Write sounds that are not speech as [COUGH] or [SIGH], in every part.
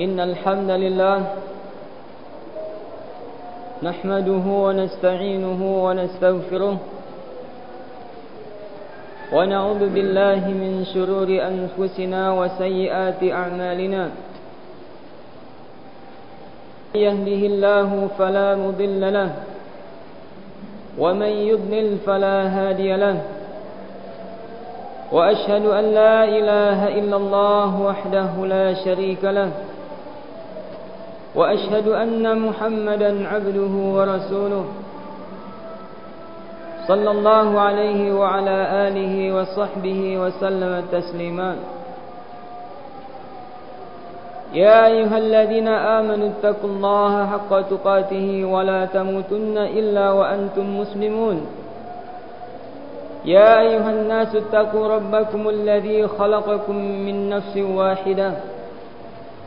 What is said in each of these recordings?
إن الحمد لله نحمده ونستعينه ونستغفره ونعوذ بالله من شرور أنفسنا وسيئات أعمالنا. يهده الله فلا مضل له ومن يضلل فلا هادي له. وأشهد أن لا إله إلا الله وحده لا شريك له. وأشهد أن محمدا عبده ورسوله صلى الله عليه وعلى آله وصحبه وسلم تسليما. يا أيها الذين آمنوا اتقوا الله حق تقاته ولا تموتن إلا وأنتم مسلمون. يا أيها الناس اتقوا ربكم الذي خلقكم من نفس واحدة.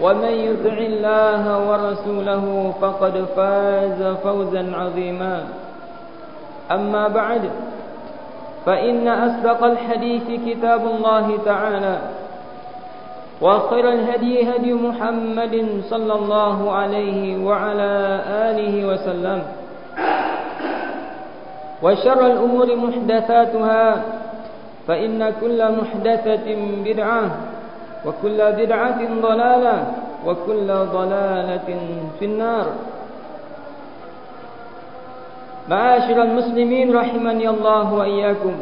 ومن يطع الله ورسوله فقد فاز فوزا عظيما. أما بعد فإن أصدق الحديث كتاب الله تعالى وخير الهدي هدي محمد صلى الله عليه وعلى آله وسلم وشر الأمور محدثاتها فإن كل محدثة بدعة وكل بدعة ضلالة وكل ضلالة في النار معاشر المسلمين رحمني الله وإياكم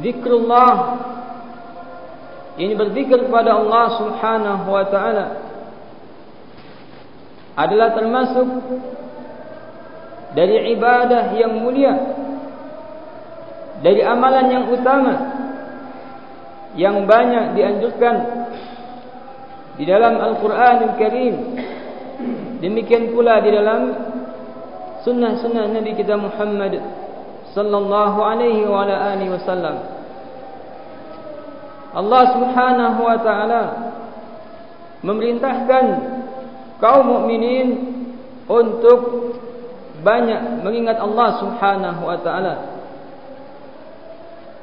Zikrullah Ini berzikir kepada Allah subhanahu wa ta'ala Adalah termasuk Dari ibadah yang mulia Dari amalan yang utama Yang banyak dianjurkan Di dalam Al-Quran Al-Karim Demikian pula di dalam Sunnah-sunnah Nabi kita Muhammad sallallahu alaihi wa ala alihi wasallam. Allah Subhanahu wa taala memerintahkan kaum mukminin untuk banyak mengingat Allah Subhanahu wa taala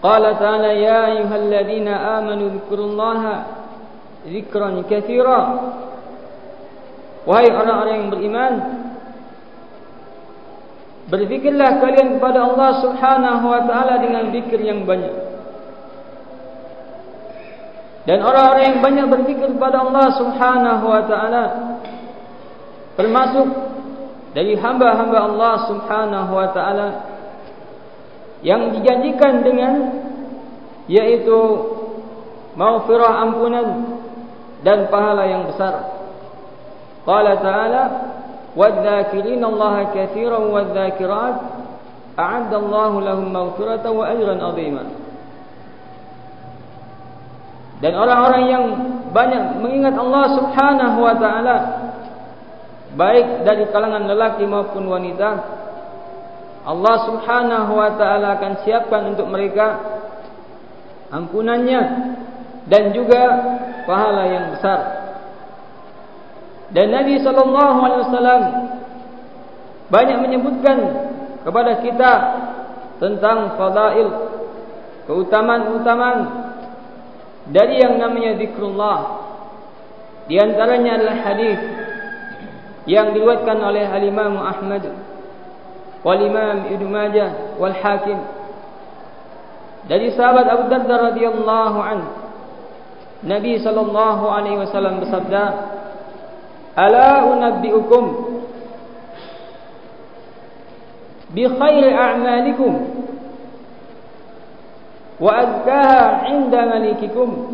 Qala ta'ala ya ayyuhalladzina amanu dzkurullaha dzikran katsira Wahai orang-orang yang beriman Berzikirlah kalian kepada Allah subhanahu wa ta'ala dengan zikir yang banyak. Dan orang-orang yang banyak berzikir kepada Allah subhanahu wa ta'ala. Termasuk dari hamba-hamba Allah subhanahu wa ta'ala yang dijanjikan dengan yaitu maufirah ampunan dan pahala yang besar. Qala ta'ala وَالذَّاكِرِينَ اللَّهَ كَثِيرًا a'adda Allah lahum لَهُمْ wa ajran 'azima. dan orang-orang yang banyak mengingat Allah subhanahu wa ta'ala baik dari kalangan lelaki maupun wanita Allah Subhanahu wa taala akan siapkan untuk mereka ampunannya dan juga pahala yang besar dan Nabi wasallam banyak menyebutkan kepada kita tentang fadail keutamaan-keutamaan dari yang namanya zikrullah. Di antaranya adalah hadis yang diriwayatkan oleh Al-Imam Ahmad wal Imam Ibnu Majah wal Hakim dari sahabat Abu Darda radhiyallahu anhu Nabi sallallahu alaihi wasallam bersabda Ala unabbi'ukum bi khairi a'malikum wa azkaha 'inda malikikum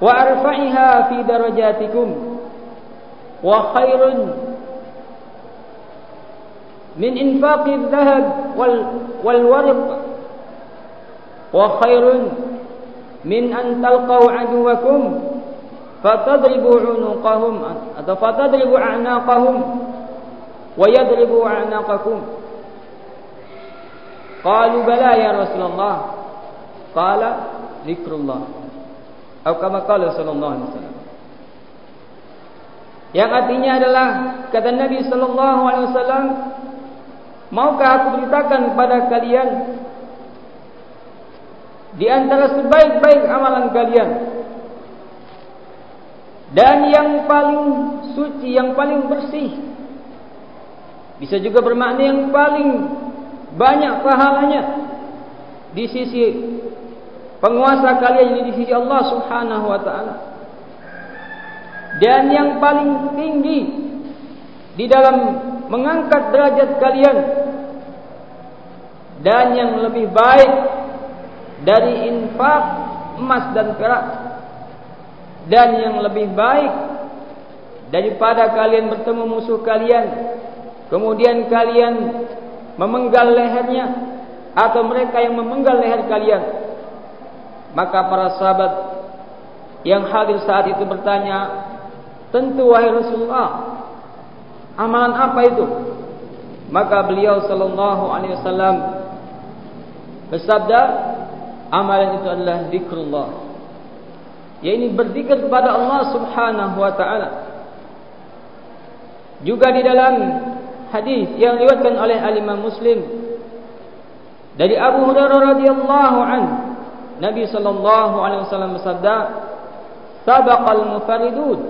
wa arfa'iha fi darajatikum wa khairun min infaqi adh-dhahab wal wal warq wa khairun min an talqaw 'aduwakum fatadribu unuqahum atau fatadribu a'naqahum wa yadribu a'naqakum qalu bala ya rasulullah qala zikrullah atau kama qala sallallahu alaihi wasallam yang artinya adalah kata Nabi sallallahu alaihi wasallam maukah aku beritakan kepada kalian di antara sebaik-baik amalan kalian? Dan yang paling suci, yang paling bersih. Bisa juga bermakna yang paling banyak pahalanya di sisi penguasa kalian ini di sisi Allah Subhanahu wa taala. Dan yang paling tinggi di dalam mengangkat derajat kalian dan yang lebih baik dari infak emas dan perak. Dan yang lebih baik daripada kalian bertemu musuh kalian kemudian kalian memenggal lehernya atau mereka yang memenggal leher kalian maka para sahabat yang hadir saat itu bertanya tentu wahai Rasulullah amalan apa itu? Maka beliau sallallahu alaihi wasallam bersabda amalan itu adalah zikrullah. Yaitu berzikir kepada Allah Subhanahu wa taala. Juga di dalam hadis yang diriwayatkan oleh Imam Muslim dari Abu Hurairah radhiyallahu an Nabi sallallahu alaihi wasallam bersabda sabaqal mufaridun.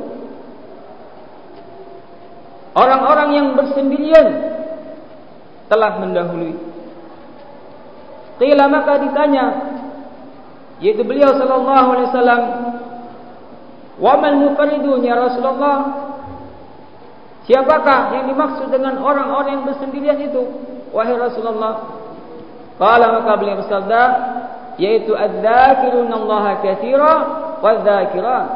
Orang-orang yang bersendirian telah mendahului qila maka ditanya yaitu beliau sallallahu alaihi wasallam wa man mufaridun ya Rasulullah? Siapakah yang dimaksud dengan orang-orang yang bersendirian itu? Wahai Rasulullah. Qala maka beliau bersabda yaitu adz-dzakiruna Allah katsira wadz-dzakirat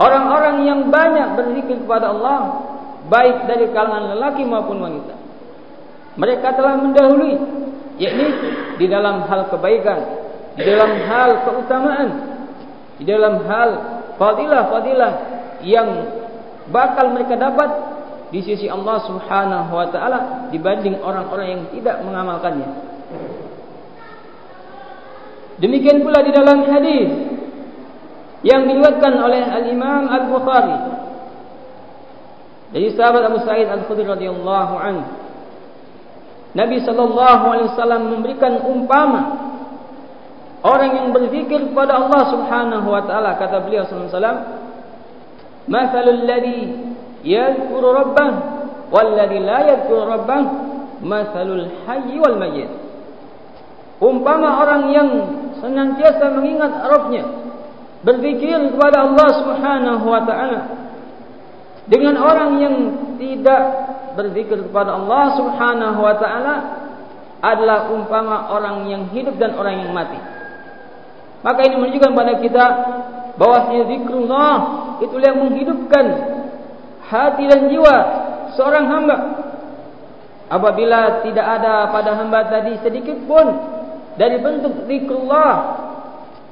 orang-orang yang banyak berzikir kepada Allah baik dari kalangan lelaki maupun wanita mereka telah mendahului yakni di dalam hal kebaikan di dalam hal keutamaan di dalam hal fadilah-fadilah yang bakal mereka dapat di sisi Allah Subhanahu wa taala dibanding orang-orang yang tidak mengamalkannya. Demikian pula di dalam hadis yang diriwayatkan oleh al-Imam Al-Bukhari. Dari sahabat Abu Sa'id Al-Khudri radhiyallahu anhu Nabi sallallahu alaihi wasallam memberikan umpama Orang yang berzikir kepada Allah Subhanahu wa taala kata beliau sallallahu alaihi wasallam Mathalul ladzi yadhkuru rabbah wal ladzi la yadhkuru rabbah mathalul hayy wal mayyit. Umpama orang yang senantiasa mengingat Rabbnya berzikir kepada Allah Subhanahu wa taala dengan orang yang tidak berzikir kepada Allah Subhanahu wa taala adalah umpama orang yang hidup dan orang yang mati. Maka ini menunjukkan kepada kita bahwasanya zikrullah itu yang menghidupkan hati dan jiwa seorang hamba. Apabila tidak ada pada hamba tadi sedikit pun dari bentuk zikrullah,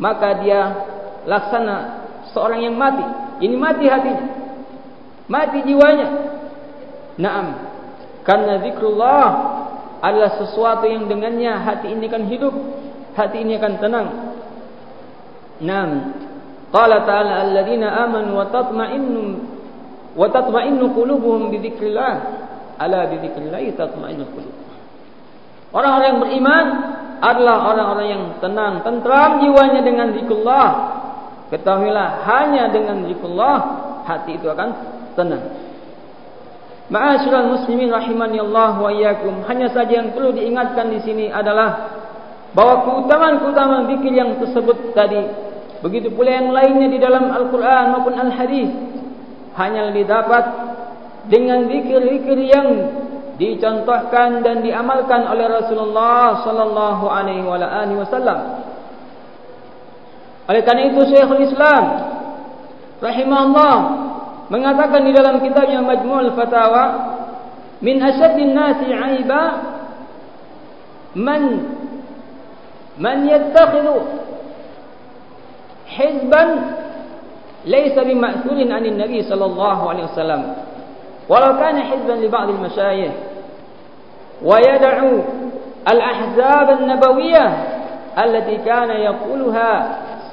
maka dia laksana seorang yang mati. Ini mati hatinya. Mati jiwanya. Naam. Karena zikrullah adalah sesuatu yang dengannya hati ini akan hidup, hati ini akan tenang. Naam. Qala ta'ala alladziina aamanu wa tatma'innu wa tatma'innu qulubuhum bi dzikrillah. Ala bi dzikrillah tatma'innu qulub. Orang-orang yang beriman adalah orang-orang yang tenang, tentram jiwanya dengan zikrullah. Ketahuilah hanya dengan zikrullah hati itu akan tenang. Ma'asyiral muslimin rahimani Allah wa iyyakum. Hanya saja yang perlu diingatkan di sini adalah bahwa keutamaan-keutamaan zikir yang tersebut tadi Begitu pula yang lainnya di dalam Al-Quran maupun Al-Hadis hanya didapat dengan zikir-zikir yang dicontohkan dan diamalkan oleh Rasulullah sallallahu alaihi wasallam. Oleh karena itu Syekhul Islam rahimahullah mengatakan di dalam kitabnya Majmu'ul Fatawa min asyaddin nasi 'aiba man man yattakhidhu حزبا laysa bima'thulin 'anil nabi sallallahu alaihi wasallam walau kana hizban li ba'd al-mashayikh wa yad'u al-ahzab an-nabawiyyah allati kana yaquluha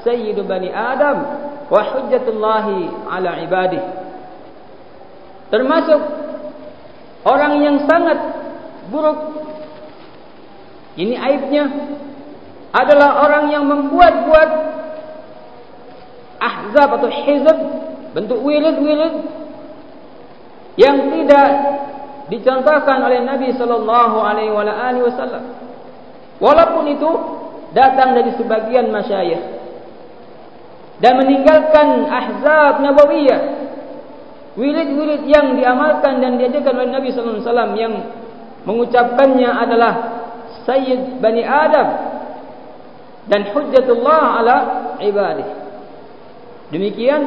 sayyid bani adam wa hujjatullahi 'ala 'ibadihi termasuk orang yang sangat buruk ini aibnya adalah orang yang membuat-buat ahzab atau hizb bentuk wirid-wirid yang tidak dicontohkan oleh Nabi sallallahu alaihi wasallam. Walaupun itu datang dari sebagian masyayikh dan meninggalkan ahzab nabawiyah wirid-wirid yang diamalkan dan diajarkan oleh Nabi sallallahu alaihi wasallam yang mengucapkannya adalah sayyid bani Adam dan hujjatullah ala ibadih. Demikian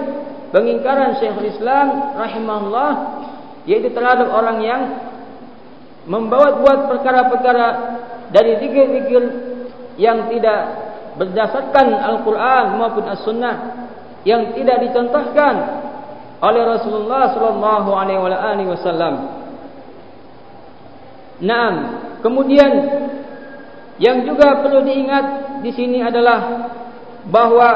pengingkaran Syekhul Islam rahimahullah yaitu terhadap orang yang membawa buat perkara-perkara dari zikir-zikir yang tidak berdasarkan Al-Quran maupun As-Sunnah yang tidak dicontohkan oleh Rasulullah sallallahu alaihi wasallam. Naam, kemudian yang juga perlu diingat di sini adalah bahwa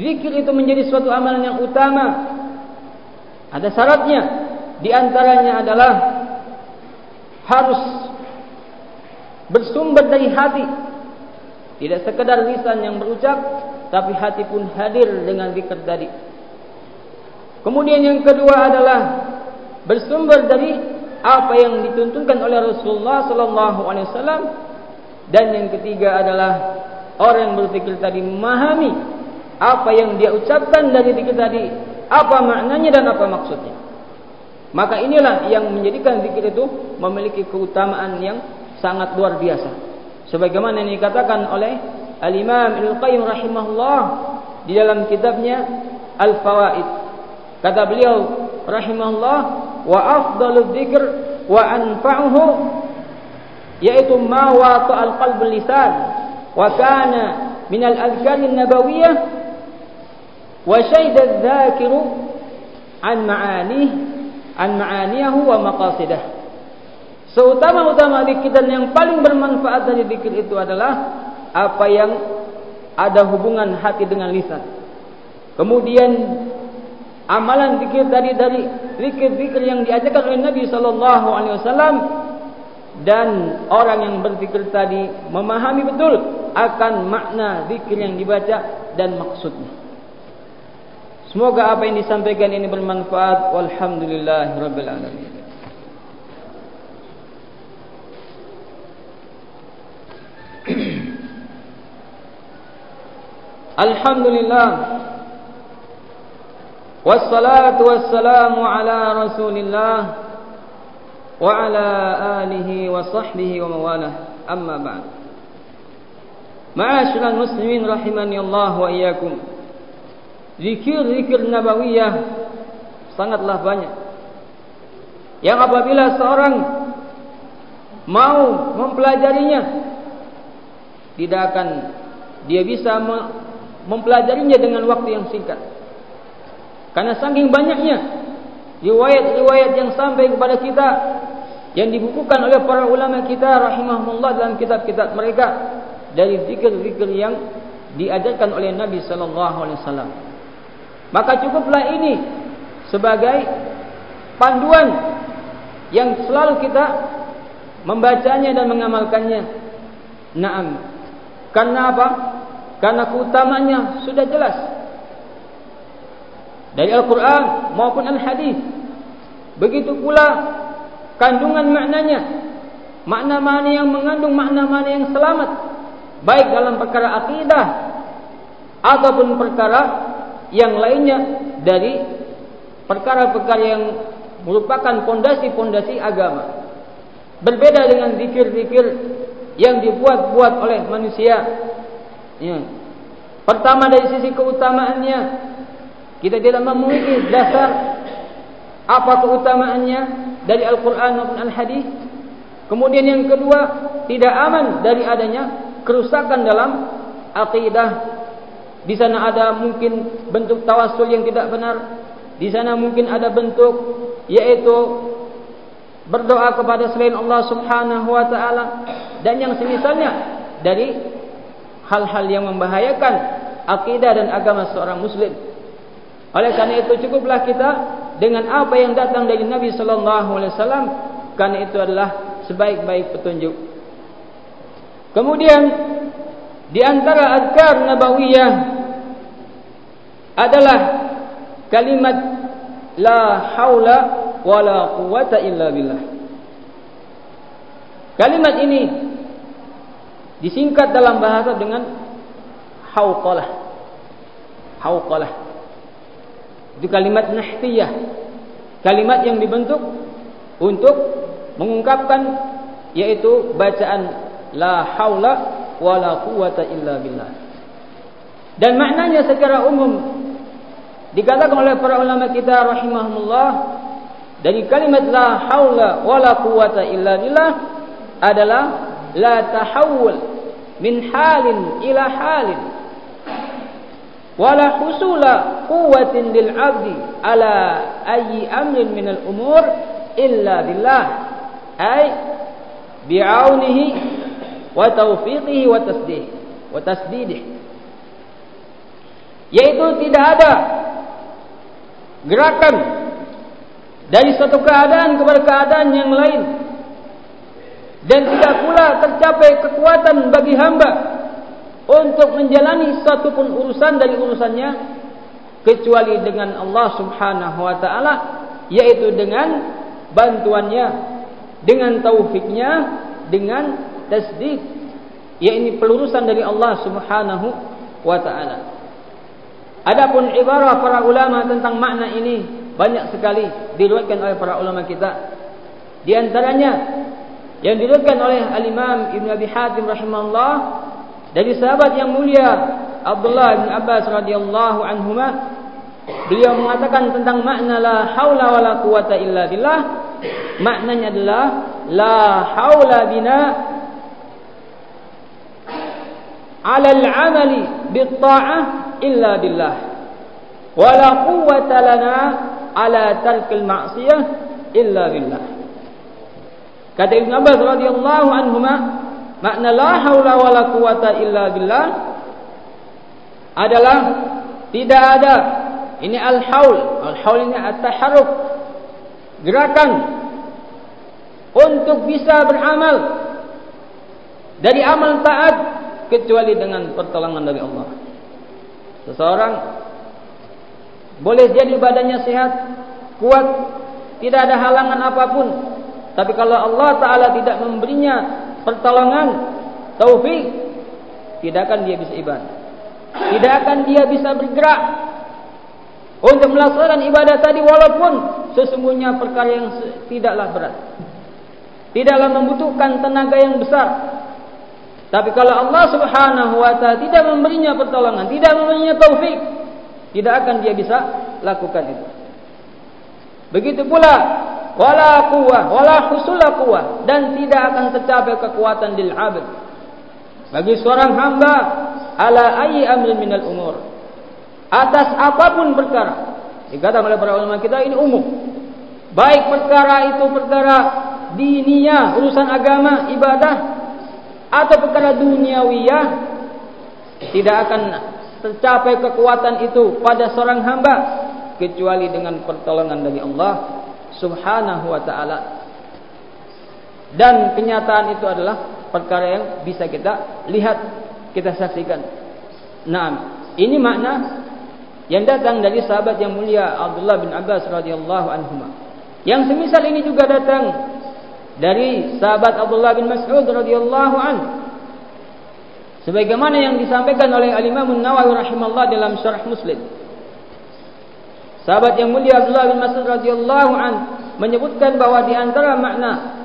zikir itu menjadi suatu amalan yang utama. Ada syaratnya. Di antaranya adalah harus bersumber dari hati. Tidak sekedar lisan yang berucap, tapi hati pun hadir dengan zikir tadi. Kemudian yang kedua adalah bersumber dari apa yang dituntunkan oleh Rasulullah sallallahu alaihi wasallam dan yang ketiga adalah orang yang berfikir tadi memahami apa yang dia ucapkan dari zikir tadi, apa maknanya dan apa maksudnya. Maka inilah yang menjadikan zikir itu memiliki keutamaan yang sangat luar biasa. Sebagaimana yang dikatakan oleh Al-Imam Al-Qayyim rahimahullah di dalam kitabnya Al-Fawaid. Kata beliau rahimahullah wa afdalu dzikr wa anfa'uhu yaitu ma wata al-qalb lisan wa kana min al-adhkar an-nabawiyah wa shahida adh-dhakiru an ma'anih an ma'anihi wa maqasidah. Seutama-utama zikir dan yang paling bermanfaat dari zikir itu adalah apa yang ada hubungan hati dengan lisan. Kemudian amalan zikir tadi dari zikir-zikir yang diajarkan oleh Nabi sallallahu alaihi wasallam dan orang yang berfikir tadi memahami betul akan makna zikir yang dibaca dan maksudnya. Semoga apa yang disampaikan ini bermanfaat. Walhamdulillahirabbil alamin. [CLEARS THROAT] Alhamdulillah Wassalatu wassalamu ala rasulillah Wa ala alihi wa sahbihi wa mawalah. Amma ba'd. Ma'ashran muslimin rahimani Allah wa iyakum Zikir-zikir nabawiyah Sangatlah banyak. Yang apabila seorang Mau mempelajarinya Tidak akan Dia bisa mempelajarinya dengan waktu yang singkat karena saking banyaknya riwayat-riwayat yang sampai kepada kita yang dibukukan oleh para ulama kita rahimahumullah dalam kitab-kitab mereka dari zikir-zikir yang diajarkan oleh Nabi sallallahu alaihi wasallam. Maka cukuplah ini sebagai panduan yang selalu kita membacanya dan mengamalkannya. Naam. Karena apa? Karena keutamanya sudah jelas. Dari Al-Quran maupun Al-Hadis. Begitu pula kandungan maknanya makna-makna yang mengandung makna-makna yang selamat baik dalam perkara akidah ataupun perkara yang lainnya dari perkara-perkara yang merupakan pondasi-pondasi agama berbeda dengan zikir-zikir yang dibuat-buat oleh manusia ya. pertama dari sisi keutamaannya kita tidak memiliki dasar apa keutamaannya dari Al-Quran maupun Al-Hadis. Kemudian yang kedua, tidak aman dari adanya kerusakan dalam akidah. Di sana ada mungkin bentuk tawasul yang tidak benar. Di sana mungkin ada bentuk yaitu berdoa kepada selain Allah Subhanahu wa taala dan yang semisalnya dari hal-hal yang membahayakan akidah dan agama seorang muslim. Oleh karena itu cukuplah kita dengan apa yang datang dari Nabi sallallahu alaihi wasallam karena itu adalah sebaik-baik petunjuk. Kemudian di antara azkar nabawiyah adalah kalimat la haula wala quwata illa billah. Kalimat ini disingkat dalam bahasa dengan hauqalah. Hauqalah. Itu kalimat nahtiyah. Kalimat yang dibentuk untuk mengungkapkan yaitu bacaan la haula wala quwata illa billah. Dan maknanya secara umum dikatakan oleh para ulama kita rahimahumullah dari kalimat la haula wala quwata illa billah adalah la tahawul min halin ila halin wala husula quwwatin lil 'abdi ala ayyi amrin min al umur illa billah. Ay bi'aunihi wa tawfiqihi wa tasdih wa tasdidih. Yaitu tidak ada gerakan dari satu keadaan kepada keadaan yang lain. Dan tidak pula tercapai kekuatan bagi hamba untuk menjalani satu pun urusan dari urusannya kecuali dengan Allah Subhanahu wa taala yaitu dengan bantuannya dengan taufiknya dengan tasdid ya ini pelurusan dari Allah Subhanahu wa taala. Adapun ibarah para ulama tentang makna ini banyak sekali diriwayatkan oleh para ulama kita. Di antaranya yang diriwayatkan oleh al-Imam Ibn Abi Hatim rahimahullah dari sahabat yang mulia Abdullah bin Abbas radhiyallahu anhuma beliau mengatakan tentang makna la haula wala quwata illa billah. Maknanya adalah la haula bina ala al-amali bit-ta'ah illa billah. Wala quwata lana ala tarkil ma'siyah illa billah. Kata Ibn Abbas radhiyallahu anhuma makna la haula wala quwata illa billah adalah tidak ada ini al-haul al-haul ini at-taharruk gerakan untuk bisa beramal dari amal taat kecuali dengan pertolongan dari Allah. Seseorang boleh jadi badannya sehat, kuat, tidak ada halangan apapun. Tapi kalau Allah Taala tidak memberinya pertolongan, taufik, tidak akan dia bisa ibadah. Tidak akan dia bisa bergerak untuk melaksanakan ibadah tadi walaupun sesungguhnya perkara yang tidaklah berat. Tidaklah membutuhkan tenaga yang besar. Tapi kalau Allah Subhanahu wa taala tidak memberinya pertolongan, tidak memberinya taufik, tidak akan dia bisa lakukan itu. Begitu pula wala quwwah wala husula quwwah. Dan tidak akan tercapai kekuatan dil abd. Bagi seorang hamba ala ayyi amrin minal umur. Atas apapun perkara. Dikatakan oleh para ulama kita ini umum. Baik perkara itu perkara diniyah urusan agama ibadah atau perkara duniawiyah tidak akan tercapai kekuatan itu pada seorang hamba kecuali dengan pertolongan dari Allah Subhanahu wa taala. Dan kenyataan itu adalah perkara yang bisa kita lihat, kita saksikan. Nah, ini makna yang datang dari sahabat yang mulia Abdullah bin Abbas radhiyallahu anhu. Yang semisal ini juga datang dari sahabat Abdullah bin Mas'ud radhiyallahu anhu. Sebagaimana yang disampaikan oleh Al-Imam An-Nawawi rahimahullah dalam Syarah Muslim. Sahabat yang mulia Abdullah bin Mas'ud radhiyallahu an menyebutkan bahwa di antara makna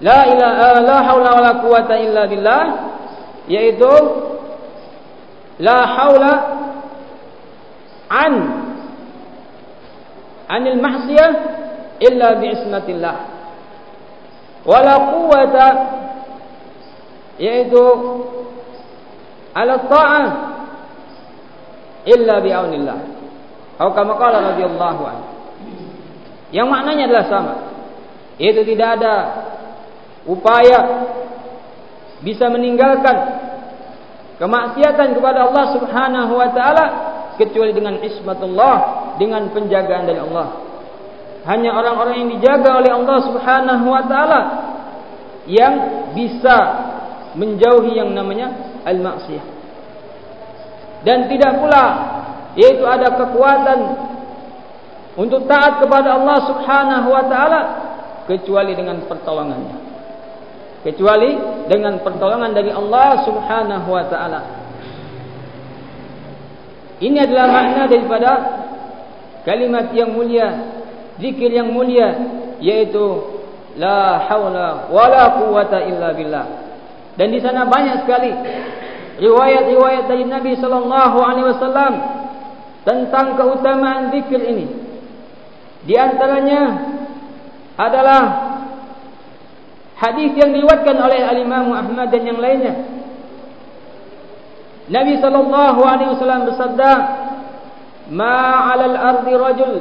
la ilaha la haula wala quwata illa billah yaitu la haula an anil mahsiyah illa bi ismatillah wala quwata yaitu ala ta'ah illa bi'aunillah. Atau kama qala radhiyallahu anhu. Yang maknanya adalah sama. Itu tidak ada upaya bisa meninggalkan kemaksiatan kepada Allah Subhanahu wa taala kecuali dengan ismatullah, dengan penjagaan dari Allah. Hanya orang-orang yang dijaga oleh Allah Subhanahu wa taala yang bisa menjauhi yang namanya al-maksiyah. Dan tidak pula yaitu ada kekuatan untuk taat kepada Allah Subhanahu wa taala kecuali dengan pertolongannya. Kecuali dengan pertolongan dari Allah Subhanahu wa taala. Ini adalah makna daripada kalimat yang mulia, zikir yang mulia yaitu la haula wala quwata illa billah. Dan di sana banyak sekali riwayat-riwayat dari Nabi sallallahu alaihi wasallam tentang keutamaan zikir ini. Di antaranya adalah hadis yang diriwayatkan oleh Al-Imam Ahmad dan yang lainnya. Nabi sallallahu alaihi wasallam bersabda, "Ma 'alal ardi rajul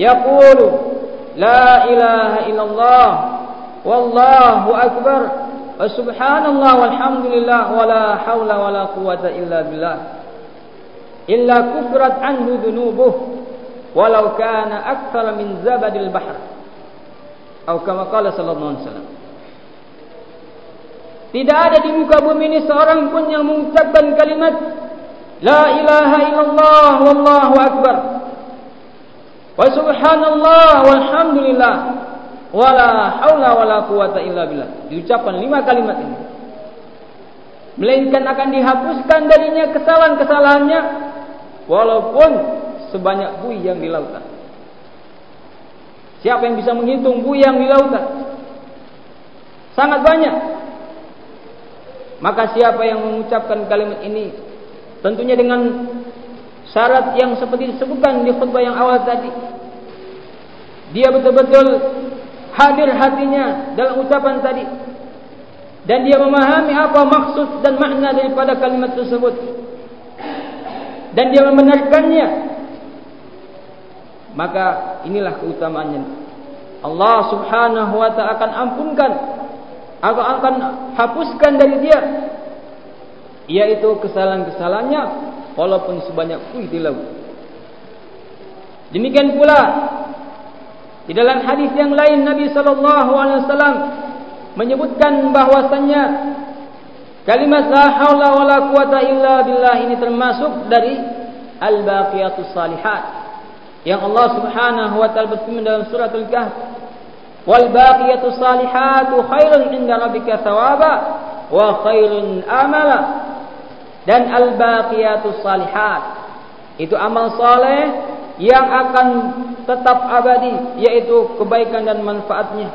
yaqulu la ilaha illallah wallahu akbar wa subhanallah walhamdulillah wala haula wala quwata illa billah illa kufrat anhu dhunubuhu walau kana akthar min zabadil bahr. Atau kama qala sallallahu alaihi wasallam. Tidak ada di muka bumi ini seorang pun yang mengucapkan kalimat la ilaha illallah wallahu akbar. Wa subhanallah walhamdulillah. Wala haula wala quwata illa billah. Diucapkan lima kalimat ini. Melainkan akan dihapuskan darinya kesalahan-kesalahannya walaupun sebanyak buih yang di lautan. Siapa yang bisa menghitung buih yang di lautan? Sangat banyak. Maka siapa yang mengucapkan kalimat ini tentunya dengan syarat yang seperti disebutkan di khutbah yang awal tadi. Dia betul-betul hadir hatinya dalam ucapan tadi. Dan dia memahami apa maksud dan makna daripada kalimat tersebut. Dan dia membenarkannya maka inilah keutamaannya. Allah subhanahu wa ta'ala akan ampunkan. Atau akan hapuskan dari dia. Yaitu kesalahan-kesalahannya. Walaupun sebanyak pun di laut. Demikian pula di dalam hadis yang lain Nabi sallallahu alaihi wasallam menyebutkan bahwasannya kalimat la haula wala quwata illa billah ini termasuk dari al-baqiyatus salihat yang Allah Subhanahu wa taala berfirman dalam surah Al-Kahf wal baqiyatu salihatu khairun inda rabbika thawaba wa khairun amala. Dan al baqiyatu salihat itu amal saleh yang akan tetap abadi yaitu kebaikan dan manfaatnya.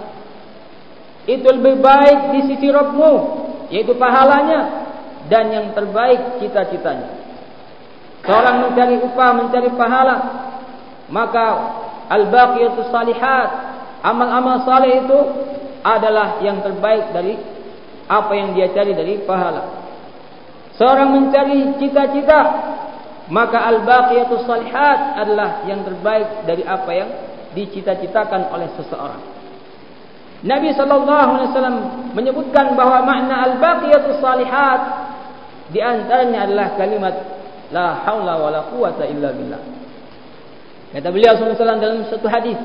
Itu lebih baik di sisi Rabbmu yaitu pahalanya dan yang terbaik cita-citanya. Seorang mencari upah mencari pahala maka al-baqiyatus salihat amal-amal saleh itu adalah yang terbaik dari apa yang dia cari dari pahala. Seorang mencari cita-cita maka al-baqiyatus salihat adalah yang terbaik dari apa yang dicita-citakan oleh seseorang Nabi sallallahu alaihi wasallam menyebutkan bahawa makna al-baqiyatus salihat di antaranya adalah kalimat la haula wala quwata illa billah Kata beliau SAW dalam satu hadis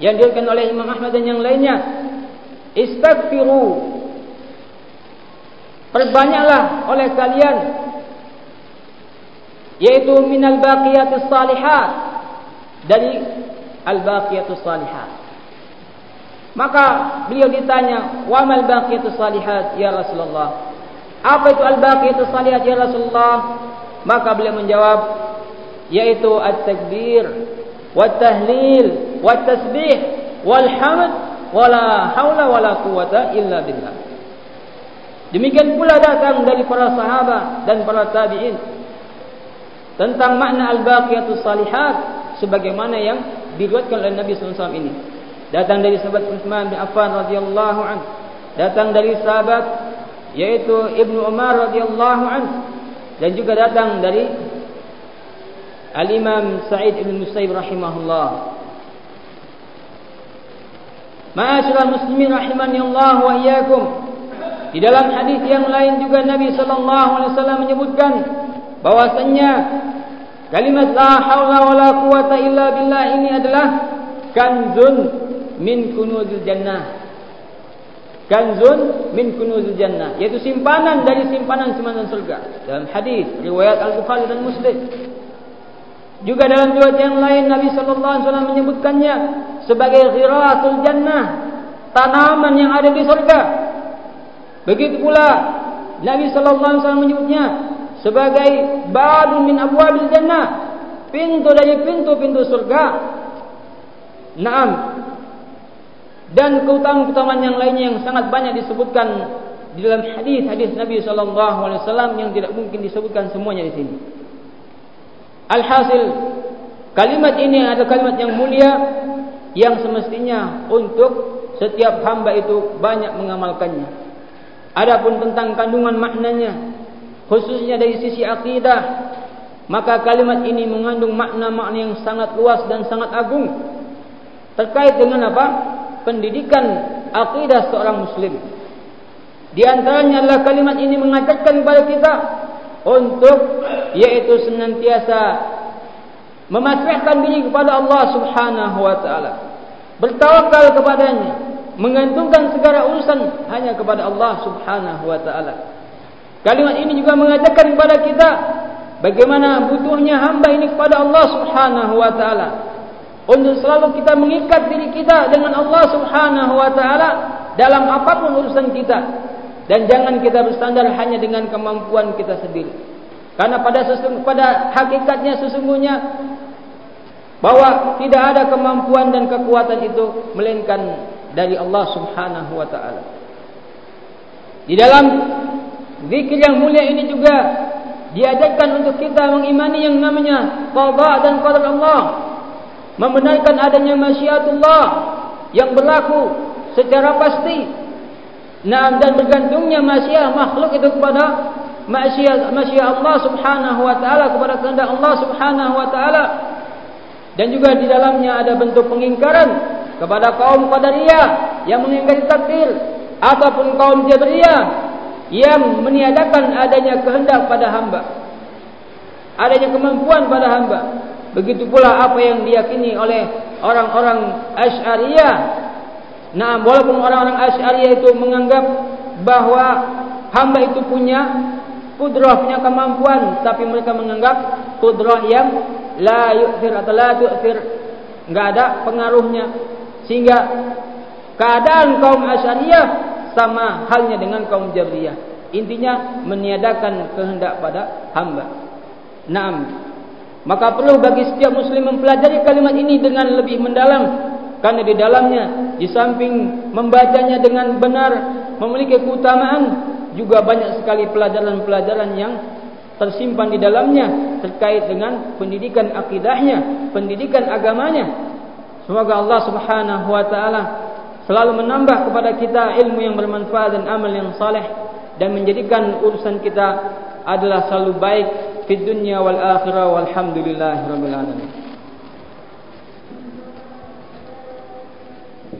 yang diriwayatkan oleh Imam Ahmad dan yang lainnya, "Istaghfiru." Perbanyaklah oleh kalian yaitu minal baqiyatus salihat dari al baqiyatus salihat. Maka beliau ditanya, "Wa mal baqiyatus salihat ya Rasulullah?" Apa itu al baqiyatus salihat ya Rasulullah? Maka beliau menjawab, yaitu at-takbir wat-tahlil wat-tasbih wal-hamd wala haula wala quwata illa billah demikian pula datang dari para sahabat dan para tabi'in tentang makna al-baqiyatus salihat sebagaimana yang diriwayatkan oleh Nabi SAW ini datang dari sahabat Utsman bin Affan radhiyallahu anhu datang dari sahabat yaitu Ibnu Umar radhiyallahu anhu dan juga datang dari Al-Imam Sa'id bin Musayyib rahimahullah. Ma'asyiral muslimin rahimani Allah wa iyyakum. Di dalam hadis yang lain juga Nabi sallallahu alaihi wasallam menyebutkan bahwasanya kalimat la haula wala quwata illa billah ini adalah kanzun min kunuzil jannah. Kanzun min kunuzil jannah, yaitu simpanan dari simpanan-simpanan surga. Dalam hadis riwayat Al-Bukhari dan Muslim. Juga dalam riwayat yang lain Nabi sallallahu alaihi wasallam menyebutkannya sebagai ghiratul jannah, tanaman yang ada di surga. Begitu pula Nabi sallallahu alaihi wasallam menyebutnya sebagai babun min abwabil jannah, pintu dari pintu-pintu surga. Naam. Dan keutamaan-keutamaan yang lainnya yang sangat banyak disebutkan di dalam hadis-hadis Nabi wasallam yang tidak mungkin disebutkan semuanya di sini. Alhasil kalimat ini adalah kalimat yang mulia yang semestinya untuk setiap hamba itu banyak mengamalkannya. Adapun tentang kandungan maknanya khususnya dari sisi akidah maka kalimat ini mengandung makna-makna yang sangat luas dan sangat agung terkait dengan apa? Pendidikan akidah seorang muslim. Di antaranya adalah kalimat ini mengajarkan kepada kita untuk yaitu senantiasa memasrahkan diri kepada Allah Subhanahu wa taala. Bertawakal kepadanya menggantungkan segala urusan hanya kepada Allah Subhanahu wa taala. Kalimat ini juga mengajarkan kepada kita bagaimana butuhnya hamba ini kepada Allah Subhanahu wa taala. Untuk selalu kita mengikat diri kita dengan Allah Subhanahu wa taala dalam apapun urusan kita dan jangan kita bersandar hanya dengan kemampuan kita sendiri. Karena pada pada hakikatnya sesungguhnya bahwa tidak ada kemampuan dan kekuatan itu melainkan dari Allah Subhanahu wa taala. Di dalam zikir yang mulia ini juga diajarkan untuk kita mengimani yang namanya qada dan qadar Allah. Membenarkan adanya masyiatullah yang berlaku secara pasti. Nah, dan bergantungnya masyiah makhluk itu kepada masyiah masyiah Allah Subhanahu wa taala kepada kehendak Allah Subhanahu wa taala. Dan juga di dalamnya ada bentuk pengingkaran kepada kaum Qadariyah yang mengingkari takdir ataupun kaum Jabriyah yang meniadakan adanya kehendak pada hamba adanya kemampuan pada hamba begitu pula apa yang diyakini oleh orang-orang Asy'ariyah nah walaupun orang-orang Asy'ariyah itu menganggap bahwa hamba itu punya kudrah punya kemampuan tapi mereka menganggap kudrah yang la yu'thir atau la tu'thir enggak ada pengaruhnya Sehingga keadaan kaum Asy'ariyah sama halnya dengan kaum Jabriyah. Intinya meniadakan kehendak pada hamba. Naam. Maka perlu bagi setiap muslim mempelajari kalimat ini dengan lebih mendalam. Karena di dalamnya di samping membacanya dengan benar memiliki keutamaan juga banyak sekali pelajaran-pelajaran yang tersimpan di dalamnya terkait dengan pendidikan akidahnya, pendidikan agamanya. Semoga Allah Subhanahu wa taala selalu menambah kepada kita ilmu yang bermanfaat dan amal yang saleh dan menjadikan urusan kita adalah selalu baik di dunia wal akhirah walhamdulillahirabbil alamin.